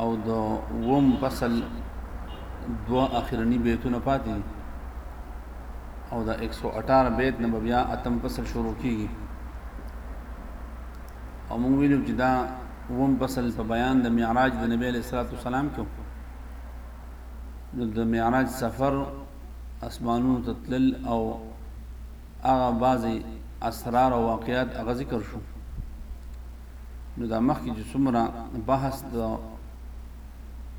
او د وم فصل دو اخرنی بیتونه پاتې دي او دا 118 بیت نه بیا اتم فصل شروع کیږي او موږ ویلو چې دا وم فصل په بیان د معراج د نبی علیہ الصلوۃ والسلام کې نو د معراج سفر اسمانونو تتلل او هغه بعضی اسرار او واقعات هغه ذکر شو نو دا مخکې چې څومره بحث د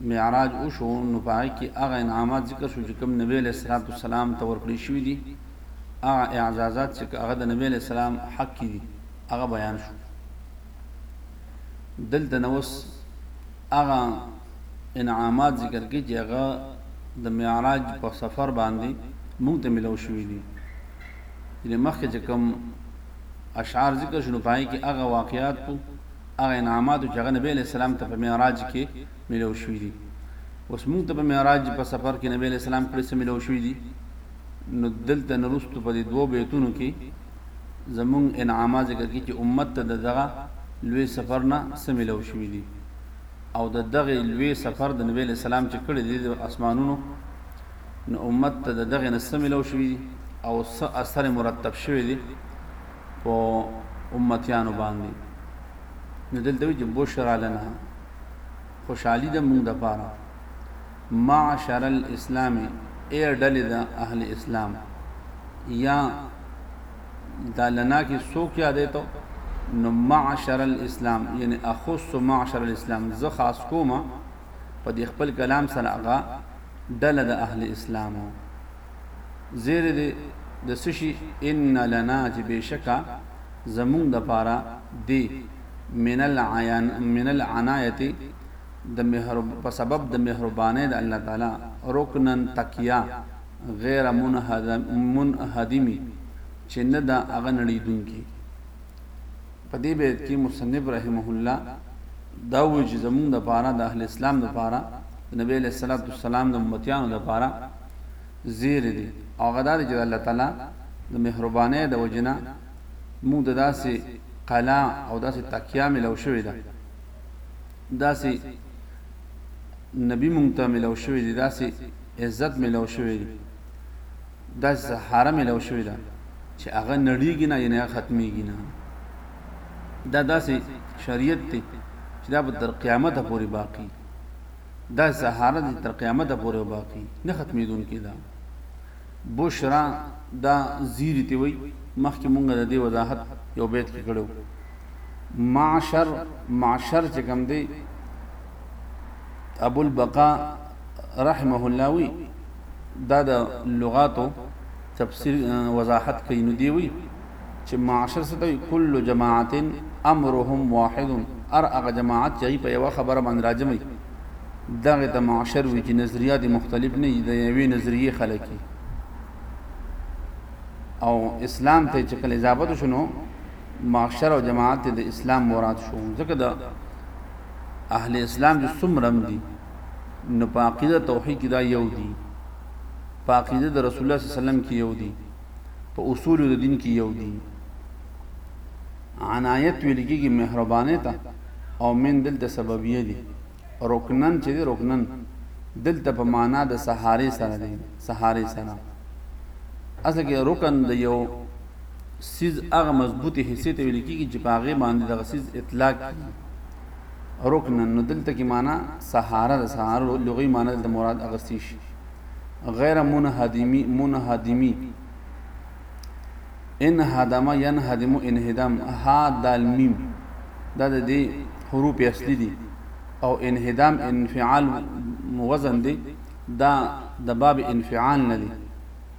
معراج وشو نو په هغه کې هغه انعامات ذکر شو چې کوم نبی علیه الصلاۃ والسلام ته ورکړي شوي دي هغه اعزازات چې هغه د نبی علیه السلام حق کې دي هغه بیان شو دلته نو اوس هغه انعامات ذکر کړي چې هغه د معراج په سفر باندې موږ ته ملو شوې دي یعنی مخکې چې کوم اشعار ذکر شنو پای کې هغه واقعات وو هغه انعامات چې هغه نبی له سلام ته په معراج کې ملو شوې دي اوس موږ ته په معراج په سفر کې نبی له سلام کړي سملو شوې دي نو دلته نرستو په دې دوو بیتونو کې زمون انعامات ذکر کی چې امت ته دغه لوی سفر نه سملو شوې دي او د دغه لوی سفر د نبی علیه السلام چې کړی دی د اسمانونو نو امت ته د دغه نه څه ملو شوي دي او څه اثر مرتب شوی دی په امتیانو باندې نو دلته وی چې بشرا لنا خوشحالي د مونږ د پاره معاشر الاسلام ایر ډلې د اهل اسلام یا دا لنا کې څوک یادې ته نو معاشر الاسلام یعنی اخص معاشر الاسلام زه خاص کوم په دې خپل کلام سره هغه ډله د اهل اسلام زیر دې د سشي ان لنا چې بشکا زمون د پاره دی من العیان من العنایت د مهرب په سبب د مهربانه د الله تعالی رکنن تکیا غیر منهدمي چې نه ده هغه نړیدونکې. په دې بیت کې مصنف رحمه الله دا وویل چې زموږ لپاره د اهل اسلام لپاره د نبی علیه الصلوة والسلام د امتیانو لپاره زیری دی او هغه دا دی چې د الله تعالی د مهربانۍ د وجې نه موږ ته داسې قلا او داسې تکیه ملو شوې ده داسې نبی موږ ته ملو شوې دي داسې عزت ميلاو شوی دی داسې سهاره ميلاو شوی ده چې هغه نړيږي نه یعنی ختميږي نه دا داسې شریعت دی چې دا به تر قیامت پورې باقی دا سهاره دي تر قیامت پورې باقی نه ختمېدون کېدا بشرا دا زیری تی وای مخکې مونږ د دې وضاحت یو بیت کې کړو معشر معشر چې کوم دی ابو البقاء رحمه الله وی دا د لغاتو تفسیر وضاحت کوي نو دی وی چې معاشر څه ته کل جماعت امرهم واحد ار هغه جماعت چې په یو خبره باندې راجمي دغه د معاشر وی چې نظریات مختلف نه د یوې نظریه خلک او اسلام ته چې کله اضافه شونو معاشر او جماعت د اسلام مراد شو ځکه د اهل اسلام چې څومره هم دي نو په عقیده توحید کې دا یو دي په عقیده د رسول الله صلی الله علیه وسلم کې یو دي په اصول د دین کې یو دي عنایت ویل کېږي مهربانه ته او من دلته سببیه دي رکنن چې دي رکنن دلته په معنا د سهارې سره دي سهارې سره اصل کې رکن د یو څیز هغه مضبوطې حصې ته ویل کیږي چې په هغې باندې دغه څیز اطلاق کیږي رکنن نو دلته کې معنا سهاره د سهاره لغوي معنا دلته مراد اغستی شي غیر منهدمی منهدمی ان هدم ينهدم انهدام ها دال میم دا د دې حروف اصلي دي او انهدام انفعال وزن دي دا د باب انفعال نه دي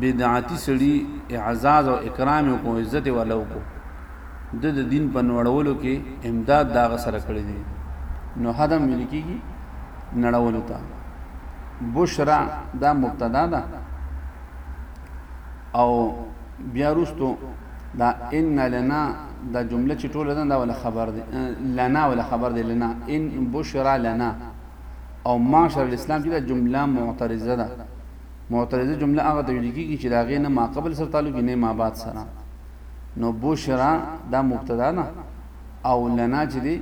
بدعتی سړی اعزاز او اکرام کو عزت ورله وکړو د د دین په نړولو کې امداد داغ سره کړی دی نو حدم ویل کېږي نړولو ته بشرا دا مبتدا ده او بیا وروسته دا ان لنا دا جمله چې ټوله ده دا ولا خبر دی لنا ولا خبر دی لنا ان بشرا لنا او معاشر الاسلام چې دا جمله معترضه ده معترضه جمله هغه ته ویل کیږي چې دا غي نه ما قبل سره تعلق نه ما بعد سره نو بشرا دا مبتدا نه او لنا چې دی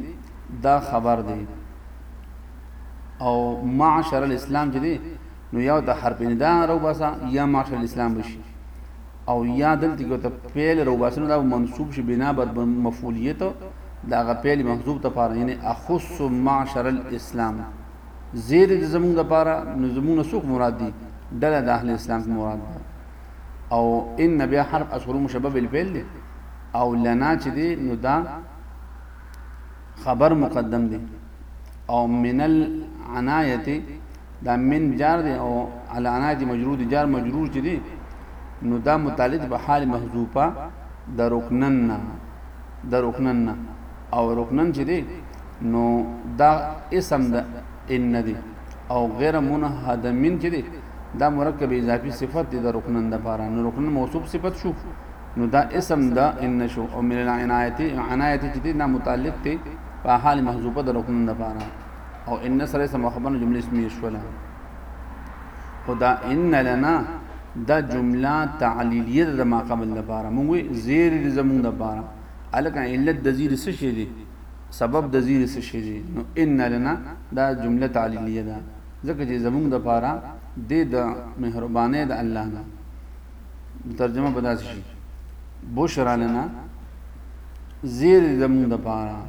دا خبر دی او معاشر الاسلام چې دی نو یو د حرف ندا رو باسا یا معاشر الاسلام بشي او یا دلته کې ته فعل روباسنه دا منصوب شي بنا بر مفعولیت دا غ فعل محذوب ته پاره یعنی اخص معشر الاسلام زیر د زمونږ د پاره نو زمونږ سوق مراد دي ډله د اهل اسلام مراد ده او ان بیا حرف اصغر مشبب الفعل دی او لنا چې دی نو دا خبر مقدم دی او من العنایت دا من جار دی او علی انا چې مجرور دی جار مجرور چې دی نو دا متعلق په حال محذوفه د رکنن نه د رکنن نه او رکنن چې دی نو دا اسم د ان دی او غیر منحد من چې دی دا مرکب اضافي صفت دی د رکنن د پاره نو رکنن موصوف صفت شو نو دا اسم دا ان شو او من العنایت عنایت چې دی نه متعلق دی په حال محذوفه د رکنن د پاره او ان سره سم خبره جمله اسمیه شولا خدا ان لنا دا جمله تعلیلیه د ما قبل لپاره موږ زیر د زمون لپاره الکه علت د زیر څه شي دي سبب د زیر څه شي دي نو ان لنا دا جمله تعلیلیه ده ځکه چې زمون لپاره د مهربانه د الله نه ترجمه به داسې شي بشرا لنا زیر زمون د پاره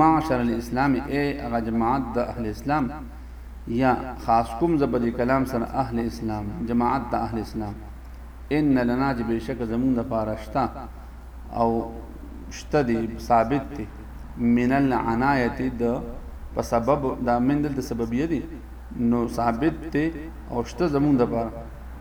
معاشر الاسلام اے هغه جماعت د اهل اسلام یا خاص کوم زبدي کلام سره اهل اسلام جماعت د اهل اسلام ان لنا چې بشک زمون د پاره شتا او شته دی ثابت دی من العنایت د په سبب دا من دلته سببیه دی نو ثابت دی او شته زمون د پاره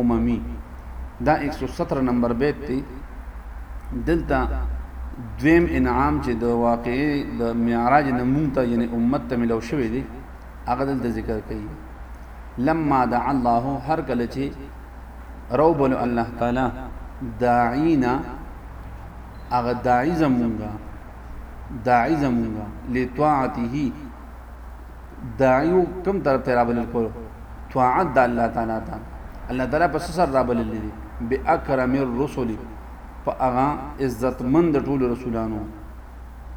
اممی دا ایک سو ستره نمبر بیت دی دلته دویم انعام چې د واقعي د معراج نه مونږ ته یعنی امت ته ملو شوی دی هغه دلته ذکر کوي لما دعا الله هر کله چې روبل الله تعالی داعینا هغه داعی زمونږه داعی زمونږه لطاعته داعیو کوم طرف ته رابلل کول طاعت د الله تعالی ته الله تعالی په سر رابلل دي باکرم الرسل په هغه عزتمن د ټولو رسولانو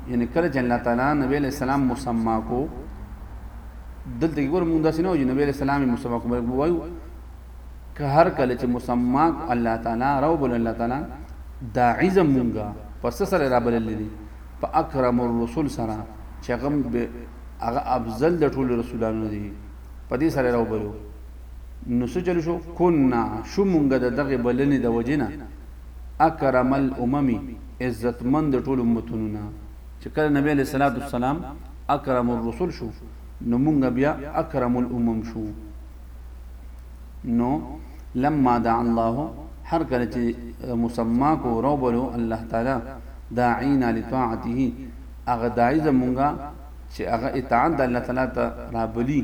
یعنی کله چې الله تعالی نبی له سلام مسما کو دلته ګور موږ داسې نه وایو نبی له سلام مسما کو بلکې وایو که هر کله چې مسما الله تعالی راو بل الله تعالی دا عزم مونږه پس سره را بلل دي په اکرم الرسل سره چې غم هغه افضل د ټول رسولانو نه دی په دې سره راوبلو نو څه چل شو کنا شو مونږ د دغه بلنې د وجنه اکرم الامم عزتمند د ټول امتونو نه چې کله نبی علیہ الصلوۃ والسلام اکرم الرسل شو نو مونږ بیا اکرم الامم شو نو لما دعا الله هر کله چې مسما کو روبلو الله تعالی داعینا لطاعته هغه داعی زمونږ چې هغه اطاعت د الله تعالی ته رابلی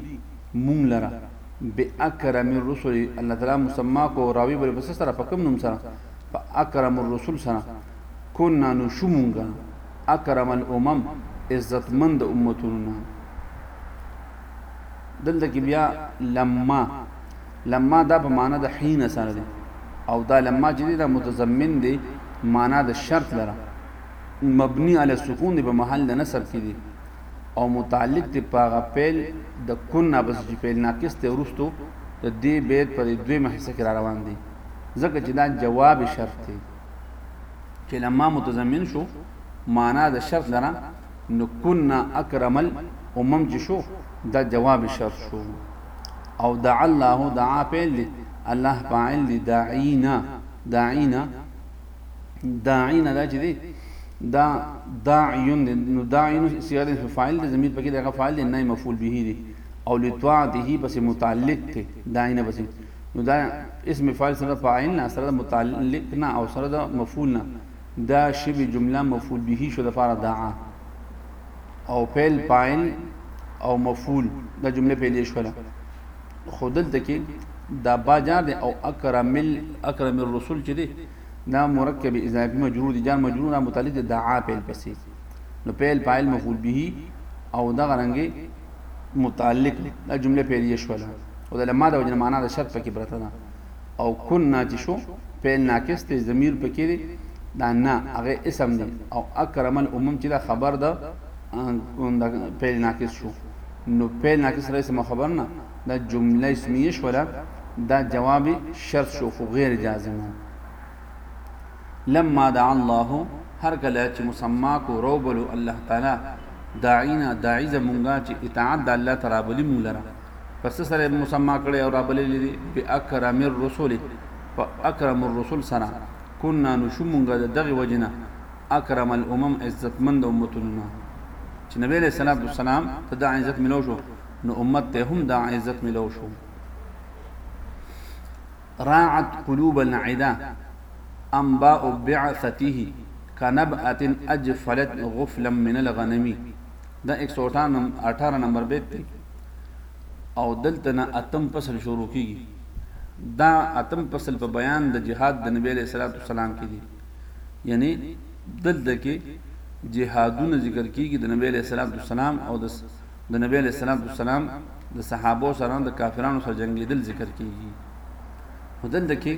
مونږ لره باکرم الرسل الله تعالی مسما کو راوی بل بس سره په کوم نوم سره په اکرم الرسل سره کنا نو شومونګه اکرم الامم عزتمند امتونو دلته کې بیا لما لما دا په معنا د حين سره دی او دا لما چې دا متضمن دی معنا د شرط لره مبني علی السکون دی په محل د نصب کې دی او متعلق دی په هغه فعل د کن نه پس چې فعل ناقص ته ورستو د دې بیت پر دوی محصه کې را روان دی ځکه چې دا جواب شرط دی چې لما متضمن شو معنا د شرط لره نو كنا اکرمل امم چې شو دا جواب شرط شو او دعا الله دعا فعل الله فاعل داعینا داعینا داعی نه دا چې دی دا داعیون دی نو داعیون صيغه د فاعل د ضمیر پکې دغه فاعل دی نه مفعول به دی او لطاعته پس متعلق ته داعی نه پس نو دا اسم فاعل سره فاعل نه سره متعلق نه او سره د مفعول نه دا شبه جمله مفعول به شو د فار داعا او فعل فاعل او مفعول دا جمله پیلې شوله خو دلته کې دا با جار دی او اکرم اکرم الرسول چې دی دا مرکب اضافي مجرور دی جار مجرور را متعلق دی دعا پیل پسې نو پیل فاعل مفعول به او دغه رنګي متعلق دا جمله پیلې شوله او د لما د وجنه معنا د شرط پکې پرته ده او كنا چې شو پیل ناقص دی ضمیر پکې دی دا نه هغه اسم دی او اکرم الامم چې دا خبر ده پیل ناقص شو نو فعل ناقص سره اسم او خبر نه دا جمله اسمیه شوله دا جواب شرط شو خو غیر جازم لما دعا الله هر کله چې مسما کو روبلو الله تعالی داعینا داعی زمونږه چې اطاعت د الله تعالی بلی مونږ لره پس سره مسما کړي او رابلې لري باکرم الرسول فاکرم الرسول سره كنا نشمونګه دغه وجنه اکرم الامم عزتمند امتونونه چې نبی علیه الصلاة والسلام ته دا عزت ملو شو نو امت ته هم دا عزت ملو شو راعت قلوب العدا انباء بعثته كنبأة اجفلت غفلا من الغنم دا 118 نمبر بیت دی او دلته نه اتم فصل شروع کیږي دا اتم فصل په بیان د جهاد د نبی علیه الصلاة والسلام کې دی یعنی دلته کې جهادونه ذکر کیږي د نبی علیہ الصلوۃ والسلام او د د نبی علیہ الصلوۃ والسلام د صحابه سره د کافرانو سره جنگیدل ذکر کیږي هدل دکی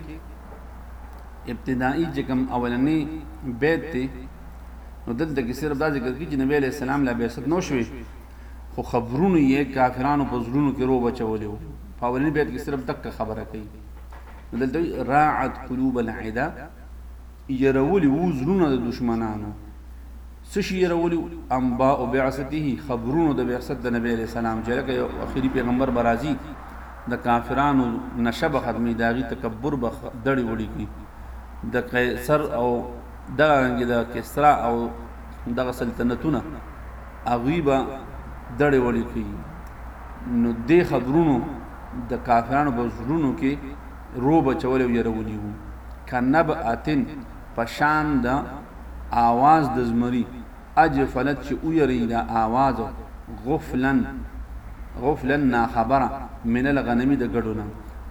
ابتدائی جکم اولنی بیت تی نو دلته کې صرف دا ذکر کی چې نبی علیہ السلام لا بیست نو شوی خو خبرونه یې کافرانو په زړونو کې رو بچولیو په اولنی بیت کې صرف تک خبره کوي نو دلته وي راعت قلوب العدا يرولي وو زړونه د دشمنانو څه شي يرولي انباء بعثته خبرونو د بعثت د نبی عليه السلام چې لکه یو اخري پیغمبر برازي د کافرانو نشب ختمي داغي تکبر بخ دړي وړي کی د قیصر او دغه رنګ د کسرا او دغه سلطنتونه اغوی به دړې وړې کوي نو دې خبرونو د کافرانو په زړونو کې روب اچولی او يرولي وو کنب اتن پشان د آواز د زمري اجفلت چې ويري دا آواز غفلن غفلن نا خبره من الغنمي د ګډونه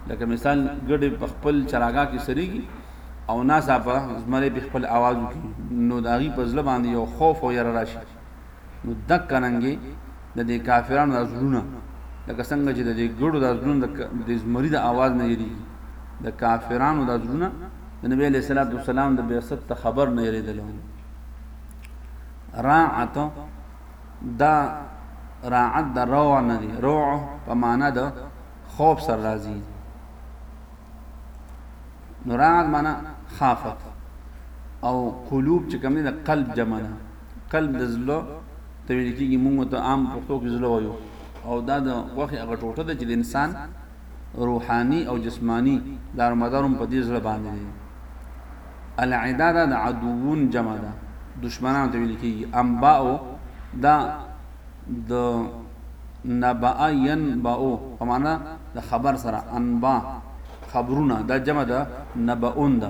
لکه مثال ګډه په خپل چراګا کې سريږي او ناسا په زمري په خپل آوازو کې نو داغي په ځل باندې یو خوف او ير راشي نو دک رنګې د دې کافرانو دا زړونه لکه څنګه چې د دې ګړو دا زړونه د دې زمری د आवाज نه یریږي د کافرانو دا زړونه د نبی علیہ الصلوۃ والسلام د بعثت ته خبر نه یریدل راعت دا راعت د روع نه دی روع په معنا د خوف سره راځي نو راعت معنا خافت او قلوب چې کوم نه قلب جمع نه قلب د زړه ته ویل کېږي موږ ته عام پښتو کې زړه وایو او دا د غوښې هغه ټوټه ده چې د انسان روحاني او جسماني دار مدار هم په دې زړه باندې دی العدا دا د عدوون جمع ده دشمنان ته ویل کېږي انباء دا د نبأ ينبأ په معنا د خبر سره انباء خبرونه دا جمع ده نبأون ده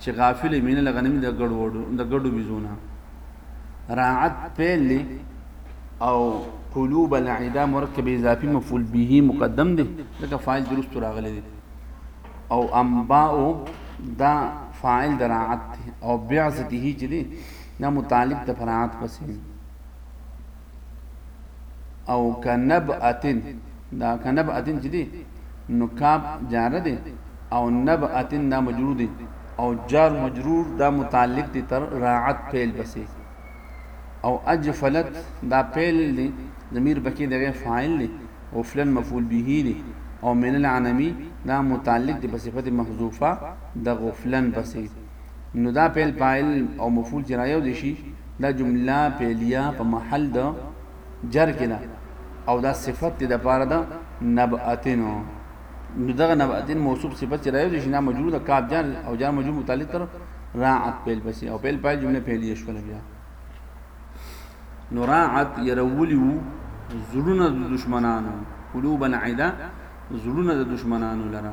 چې غافلې مینه لغه نمی د ګډو وډو د ګډو بيزونه راعت فعل دی او قلوب العدا مرکب اضافي مفعول به مقدم دی لکه فاعل درست راغلی دی او انباء دا فاعل د راعت او بعثته چې دی دا متعلق د فراعت پسې او کنب اتن دا کنب اتن چې دی نو کاب جار دی او نب اتن دا مجرور دی او جار مجرور دا متعلق دی تر راعت پیل بسی او اجفلت دا پیل دی ضمیر بکی دغه فاعل دی او فلن مفعول به دی او من العنمی دا متعلق دی بصفت محذوفه د غفلن بسی نو دا فعل فاعل او مفعول چې رايوځای شي دا جمله فعلیه په محل د جر کې ده او دا صفت دی د پاره د نبأتن نو دغه نبأتن موصوف صفت چې رايوځای شي دا مجرور د کاف جر او جر مجرور متعلق تر راعت فعل پسې او فعل فاعل جمله فعلیه شول بیا نو راعت يرولي وو زړونه د دشمنانو قلوب العدا زړونه د دشمنانو لره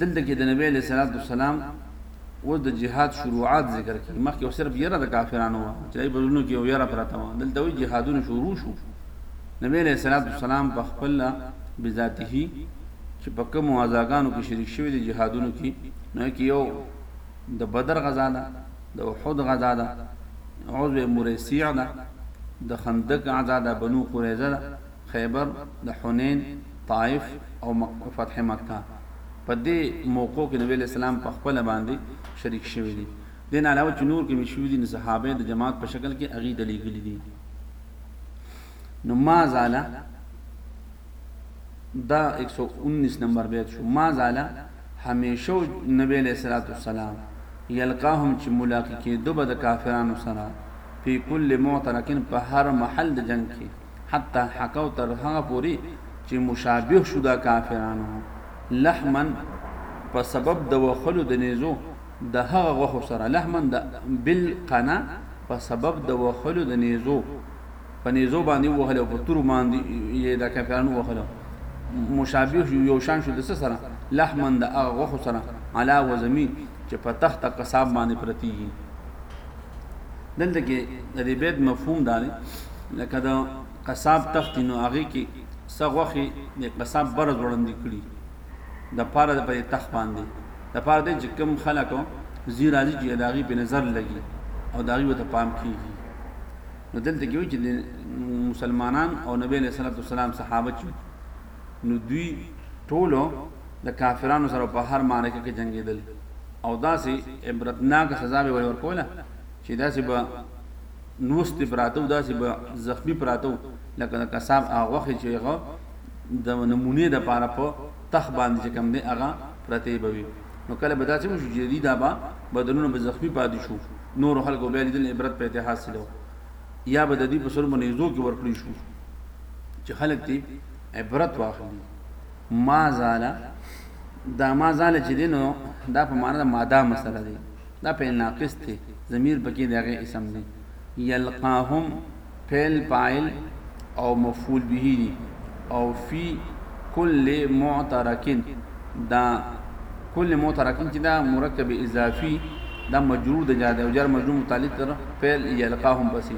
دلته کې د نبی علیه الصلاة والسلام اوس د جهاد شروعات ذکر کړي مخکې صرف یره د کافرانو و چې په زړونو کې یو یره پراته و دلته وی جهادونه شروع شو نبی علیه الصلاة والسلام په خپل بذاته چې په کوم غزاګانو کې شریک شوی د جهادونو کې نو کې یو د بدر غزا ده د احد غزا ده عضو مرسیع ده د خندق غزا ده بنو قریظه ده خیبر، د حنین، طائف او فتح مکه په دې موقعو کې نبي علیه السلام په خپله باندې شریک شوی دی. دې نه علاوه چې نور کومې شوې دي نو صحابه یې د جماعت په شکل کې هغوی ته لېږلي دي. نو ما زال دا 119 نمبر بیت شو ما زال همیشه نبی علیه الصلاۃ والسلام یلقاهم چې ملاقات کېدو به د کافرانو سره په کل معترکن په هر محل د جنگ کې حتی حکو تر هغه پورې چې مشابه شو دا کافرانو لحما په سبب د وخلو د نيزو د هغه غوښو سره لحما د بل قنا په سبب د وخلو د نيزو په نيزو باندې وهلو په تور باندې یې د کافرانو وهلو مشابه یو شان شو د سره لحمن د هغه غوښو سره علا وزمي چې په تخت قصاب باندې پرتیږي دلته کې د دې بیت مفهوم دا دی لکه د قصاب تختی نو هغه کې سغوخي د قصاب برز وړاندې کړي د پاره د پرې تخ باندې د پاره د چې کم خلکو زی راځي چې داغي په نظر لګي او داغي وته پام کیږي نو دلته کې وي چې مسلمانان او نبی له سلام صحابه چې نو دوی ټولو د کافرانو سره په هر معرکه کې جنګېدل او داسې عبرتناکه سزا به ولې ورکوله چې داسې به نوستې پراته وو داسې به زخمي پراته وو لکه د قصاب هغه غوښې چې هغه د نمونې د پاره په تخ باندې چې کم دی هغه پرتې به وي نو کله به داسې وشو چې دی دا به بدنونه به زخمي پاتې شو نور خلکو بیا لیدل عبرت په اتحاد سره یا به د دې په سرمو نيزو کې ورکړی شو چې خلک تی عبرت واخلي ما زاله دا ما زاله چې دینو دا په معنا د ماده مسله دی دا په ناقص دی ضمیر پکې دغه اسم دی یلقاهم فعل فاعل او مفعول به دی او فی کل معترکن دا کل معترکن چې دا مرکب اضافي دا مجرور د جاده او جر مجرور متعلق تر فعل یلقاهم پسې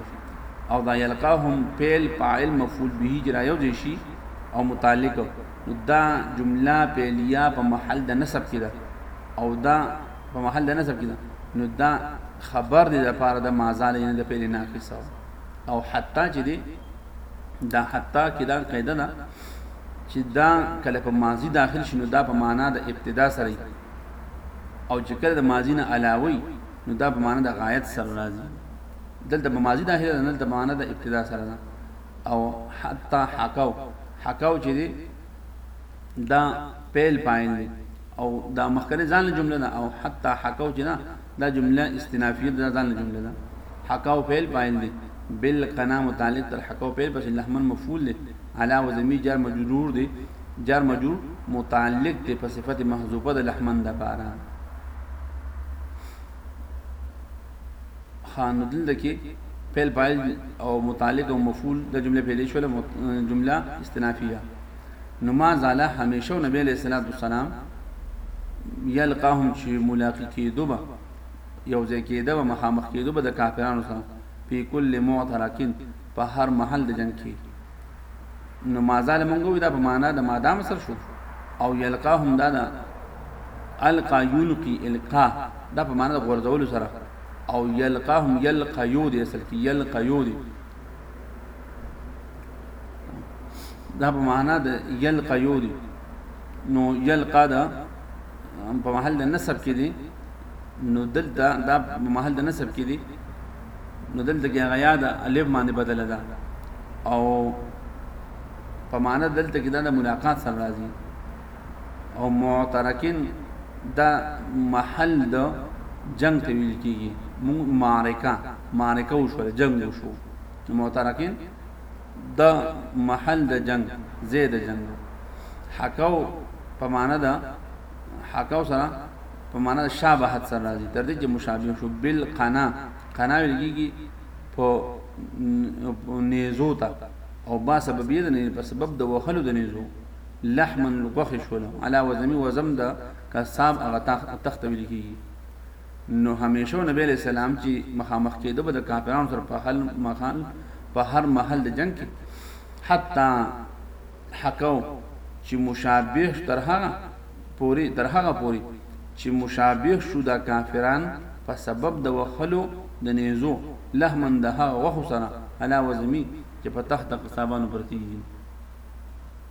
او دا یلقاهم فعل فاعل مفعول به چې رايو دي شي او متعلق نو دا جمله فعلیه په محل د نسب کې ده او دا په محل د نسب کې ده نو دا خبر دی د پاره د مازال نه د فعل ناقص او حتی چې دی دا حتی کې دا قاعده ده چې دا کله په ماضی داخل شي نو دا په معنا د ابتدا سره او چې کله د ماضی نه علاوه نو دا په معنا د غایت سره راځي دلته په ماضی داخله ده دلته معنا د ابتدا سره ده او حتی حکاو حکاو چې دا پیل پایل دی او دا مخکنی ځان له جمله ده او حتی حکاو چې ده دا جمله استنافیه ده ځان له جمله ده حکاو فعل فاعل دی بل قنا متعلق تر حکاو فعل پس لحمن مفعول دی علا وزمی جار مجرور دی جار مجرور متعلق دی په صفت محذوفه د لحمن د پاره خان دلته کې فعل فاعل او متعلق او مفعول د جمله فعلی شول جمله استنافیه نو ما زاله همیشه او نبی علیہ الصلوۃ والسلام یلقاهم چې ملاقات کېدو به یو ځای کېده به مخامخ کېدو به د کافرانو سره په کل معترکین په هر محل د جنگ کې نو ما زال منګو دا په معنا د مادام سر شو او یلقاهم دا دا القا یلقی القا دا په معنا د غورځولو سره او یلقاهم یلقا یو دی اصل کې یلقا یو دی دا په معنا د یلقا یو دی نو یلقا دا په محل د نسب کې دی نو دلته دا په محل د نسب کې دی نو دلته کې غیا دا الف باندې بدل ده او په معنا دلته کې دا د ملاقات سره راځي او معترکین دا محل د جنگ ته ویل کیږي معرکه معرکه وشوله جنگ وشو نو معترکین د محل د جنگ زید جنگ حکاو په معنا ده حکاو سره په معنا ده شابهت سره راځي تر دې چې مشابه شو بل قنا قنا ویږي په نيزو ته او با سبب یې نه په سبب د وهلو د نيزو لحمن غوخ شول علا وزنی وزم د کساب هغه تخت ویل کیږي نو همېشه به نبي عليه السلام چي مخامخ کېده به د کافرانو سره په هر مهال په هر مهال د جنګ کي حتی حکو چي مشابه تر هغه پوري تر هغه پوري چي مشابه شو دا کافران په سبب د وخلو د نيزو لهمن د هغه غوښو سره علا وزمي چي په تخت د قصابانو پرتي دي.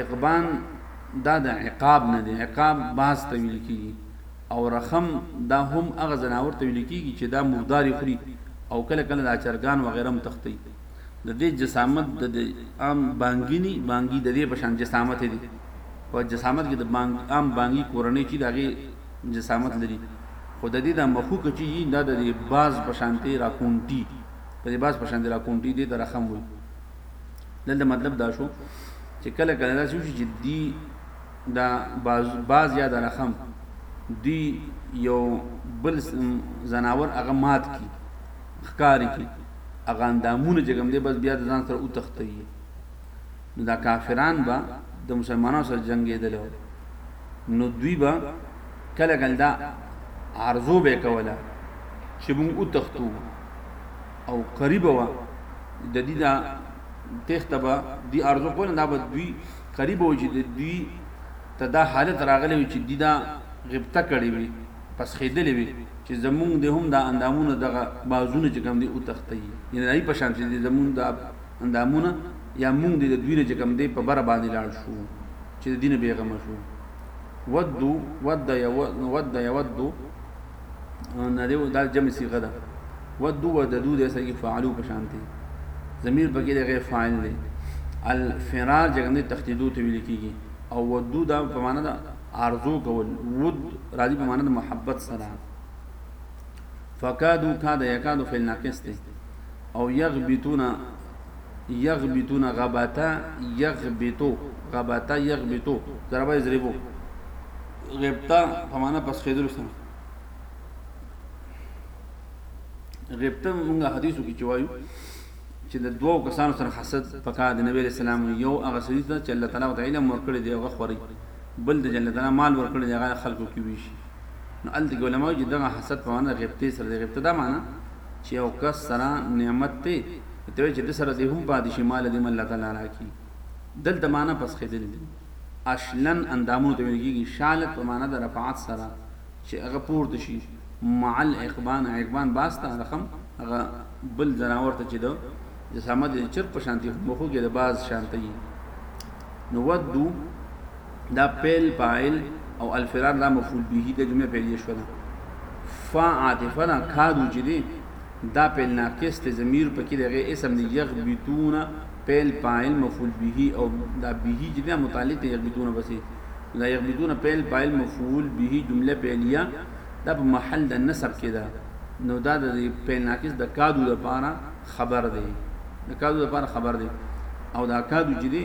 عقبان دا د عقاب نه دی عقاب باز ته ویل کیږي او رخم دا هم هغه ځناور ته ویل کیږي چې دا مرداري خوري او کله کله د اچرګان وغیره هم تختی د دې جسامت د عام بانګینی بانګی د دې په شان جسامت دی په جسامت کې د بانګ عام بانګی کورنۍ چې دغه جسامت لري خو د دې د مخوک چې دا د باز په شانتي راکونټي په دې باز په شانتي راکونټي دې درخم وي دلته مطلب دا شو چې کله کله داسې وشي چې دی دا باز باز یا د رقم دی یو بل زناور هغه مات کی خکاری کی هغه اندامونه چې کوم دی بس بیا د ځان سره او تختی نو دا کافران با د مسلمانانو سره جنگېدل نو دوی با کله کله دا ارزو به کوله چې موږ او تختو او قریب و د دې دا تخته به دی ارزو کول دا به دوی قریب و چې د دوی ته دا حالت راغلی و چې دی دا غبطه کړی وي پس خېدلې وي چې زمونږ د هم دا اندامونه دغه بازونه چې کوم دی او تخته یې نه په شان چې زمونږ دا اندامونه یا مونږ د دوی نه چې کوم دی په بره باندې لاړ شو چې دینه بیغمه شو ودو ود یو ود یو ودو نه دی دا جمع صيغه ده ودو وددو د سره کې فعلو په شان دي ضمیر پکې د غیر فاعل دی الفرار چې کوم تختیدو ته ویل کیږي او ودو دا په معنا د ارزو کول ود راځي په معنا د محبت سره فکادو کاد یکادو فعل ناقص دی او یغبتون يغبطون غبط يغبط غبط يغبط ضرب يضرب غبطه په معنا پس خېدل سره غبطه موږ حدیثو کې چوایو چې د دوو کسانو سره حسد پکا د نبی رسول الله یو هغه سړي ته چې الله تعالی ته علم ورکړي دی هغه خوري بل د جنت تعالی مال ورکړي دی هغه خلکو کې ویش نو ال علماء چې دغه حسد په معنا غبطه سره غبطه دا معنا چي يو کس سره نعمت دی نو ته وايي چي ده سره دي هم پاتي شي ماله دي هم الله تعالی راکړي دلته معنی پسخېدل دي اشلا اندامونو ته ويل کيږي شالت په معنی د رفعت سره چي هغه پورته شي مع العقبان عقبان باز ته رقم هغه بل ځناور ته چي د جسامت چرګ په شانتي مخو کې د باز شانتي نو ودو دا فعل فاعل او الفرار دا مفعول به د جمله فعلیه شوله فا عاطفه ده کادو چې دی دا فعل ناقص ته ضمیر پکې دغه اسم دی یغبتون فعل فاعل مفعول به او دا به چې دا متعلق دی یغبتون بسې دا یغبتون فعل فاعل مفعول به جمله فعلیه دا په محل د نسب کې ده نو دا د فعل ناقص د کادو لپاره خبر دی د کادو لپاره خبر دی او دا کادو چې دی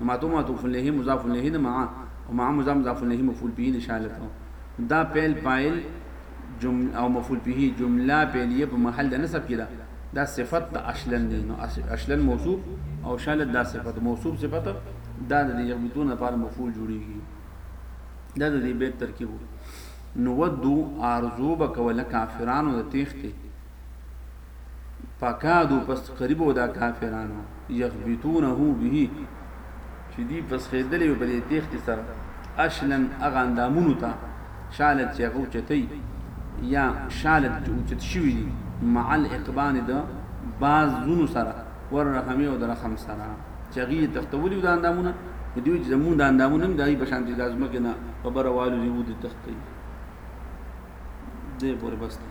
نو ما تو معطوف الیه مضاف الیه نه مع او مع مضاف مضاف الیه مفعول به نشاله ته دا فعل فاعل جمله او مفعول به جمله فعلیه په محل د نصب کې ده دا صفت د اشلن دی نو اشلن موصوف او شاله دا صفت موصوف صفت دا د یغبطون لپاره مفعول جوړیږي دا د دې بیت ترکیب نو ودو ارزو بکول کافرانو د تیخته فکادو پس قریب و دا کافرانو یغبطونه به چې دی پس خېدلې په دې تیخت سره اشلن اغه اندامونو ته شالت چې هغه چتای یا شالت چې اوچت شوی دی مع الاقبان د باز زونو سره ور رحمه او د رحم سره چغی تختولی د اندامونه دوی چې زمون د اندامونه هم دای په شان دي لازمه کنه په بروالو دی ودی تختی دې پورې بس دی